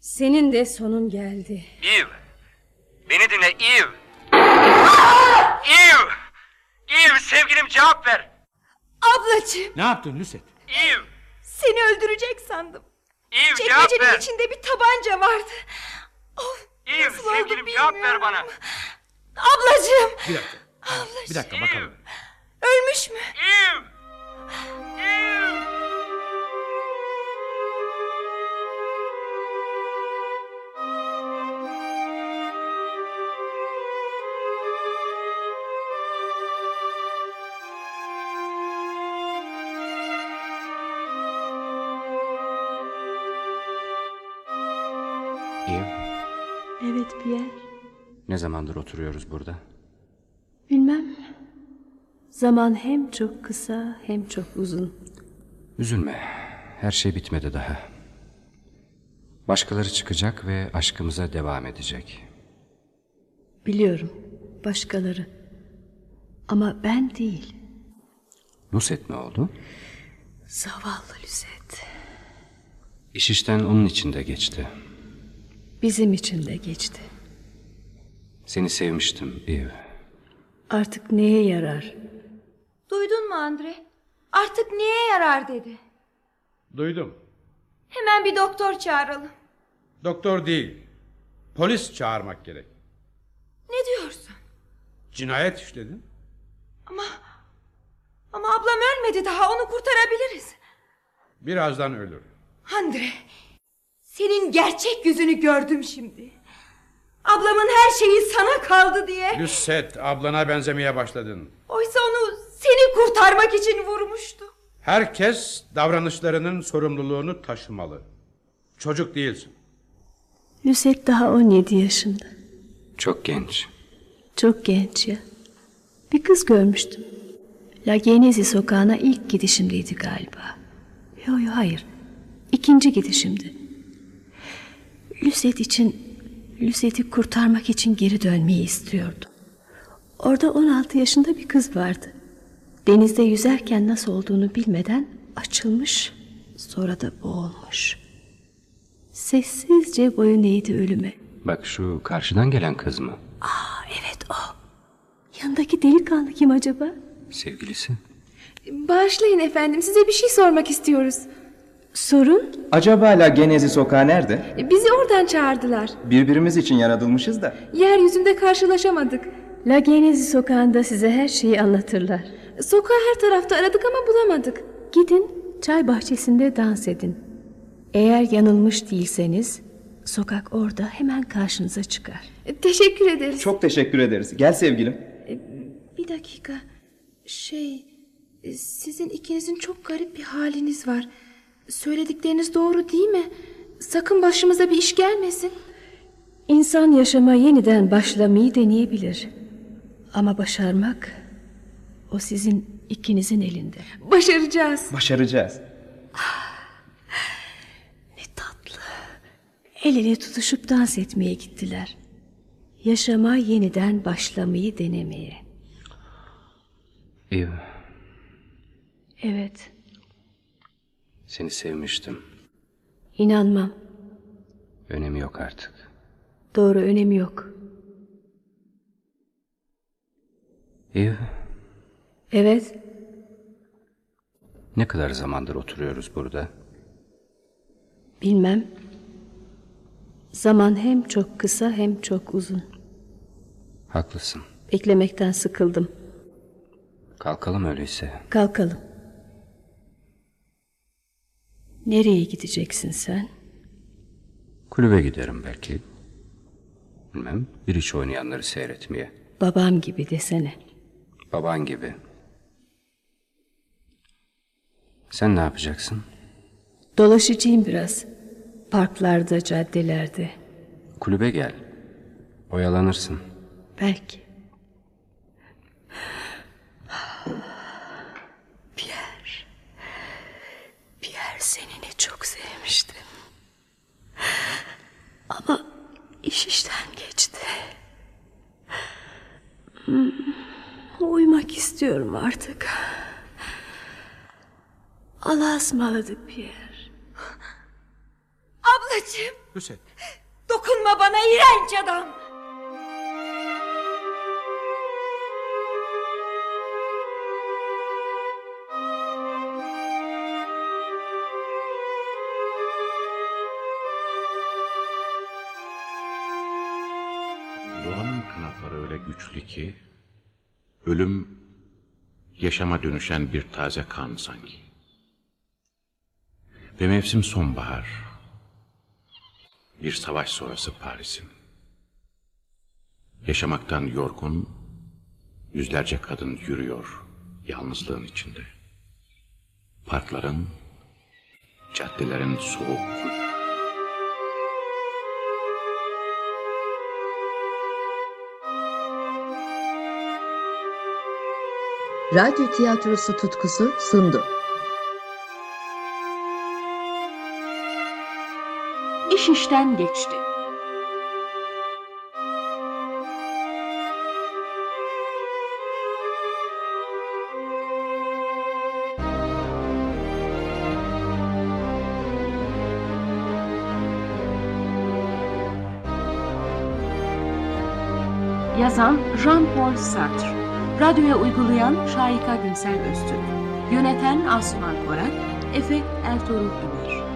Senin de sonun geldi. Eve, beni dinle Eve. Eve, Eve sevgilim cevap ver. Ablacığım Ne yaptın Lüset? Eve, seni öldürecek sandım. Eve cevap Çekmecenin ver. içinde bir tabanca vardı. Of, oldu sevgilim cevap ver bana. Ablacığım. Bir dakika. Bir dakika bakalım. Ölmüş mü? İyiyim. İyiyim. Ne zamandır oturuyoruz burada? Bilmem. Zaman hem çok kısa hem çok uzun. Üzülme. Her şey bitmedi daha. Başkaları çıkacak ve aşkımıza devam edecek. Biliyorum. Başkaları. Ama ben değil. Nusret ne oldu? Zavallı Lüzet. İş işten onun için de geçti. Bizim için de geçti. Seni sevmiştim Eve. Artık neye yarar? Duydun mu Andre? Artık niye yarar dedi. Duydum. Hemen bir doktor çağıralım. Doktor değil. Polis çağırmak gerek. Ne diyorsun? Cinayet işledin. Ama ama ablam ölmedi daha onu kurtarabiliriz. Birazdan ölür. Andre senin gerçek yüzünü gördüm şimdi. Ablamın her şeyi sana kaldı diye. Lucette ablana benzemeye başladın. Oysa onu seni kurtarmak için vurmuştu. Herkes davranışlarının sorumluluğunu taşımalı. Çocuk değilsin. Lucette daha 17 yaşında. Çok genç. Çok genç ya. Bir kız görmüştüm. La Genesi sokağına ilk gidişimdeydi galiba. Yo yo hayır. İkinci gidişimdi. Lucette için Lucette'i kurtarmak için geri dönmeyi istiyordum. Orada 16 yaşında bir kız vardı. Denizde yüzerken nasıl olduğunu bilmeden açılmış, sonra da boğulmuş. Sessizce boyun eğdi ölüme. Bak şu karşıdan gelen kız mı? Aa evet o. Yanındaki delikanlı kim acaba? Sevgilisi. Bağışlayın efendim size bir şey sormak istiyoruz. Sorun? Acaba La Genezi sokağı nerede? E, Bizi oradan çağırdılar. Birbirimiz için yaratılmışız da. Yeryüzünde karşılaşamadık. La Genezi sokağında size her şeyi anlatırlar. Sokağı her tarafta aradık ama bulamadık. Gidin çay bahçesinde dans edin. Eğer yanılmış değilseniz sokak orada hemen karşınıza çıkar. E, Teşekkür ederiz. Çok teşekkür ederiz. Gel sevgilim. Bir dakika. Şey, e, sizin ikinizin çok garip bir haliniz var. Söyledikleriniz doğru değil mi? Sakın başımıza bir iş gelmesin. İnsan yaşama yeniden başlamayı deneyebilir. Ama başarmak o sizin ikinizin elinde. Başaracağız. Başaracağız. El ele tutuşup dans etmeye gittiler. Yaşama yeniden başlamayı denemeye. Eve, Evet, seni sevmiştim. inanmam. Önemi yok artık. Doğru önemi yok. Eve, Evet, ne kadar zamandır oturuyoruz burada? bilmem. Zaman hem çok kısa hem çok uzun. Haklısın. Beklemekten sıkıldım. Kalkalım öyleyse. Kalkalım. Nereye gideceksin sen? Kulübe giderim belki. Bilmem, bir iç oynayanları seyretmeye. Babam gibi desene. Baban gibi. Sen ne yapacaksın? Dolaşacağım biraz. Parklarda, caddelerde. Kulübe gel. Oyalanırsın. Belki. Pierre. Pierre seni ne çok sevmiştim. Ama iş işten geçti. Hmm, Uyumak istiyorum artık. Allah'a ısmarladık Pierre. Ablacığım Lucette. dokunma bana iğrenç adam. Ki ölüm yaşama dönüşen bir taze kan sanki. Ve mevsim sonbahar. Bir savaş sonrası Paris'in. Yaşamaktan yorgun yüzlerce kadın yürüyor yalnızlığın içinde. Parkların, caddelerin soğuk Radyo tiyatrosu tutkusu sundu. İş işten geçti. Yazan Jean-Paul Sartre Radyoya uygulayan Şahika Günsel Öztürk. Yöneten Asuman Korak Efekt Ertuğrul Güner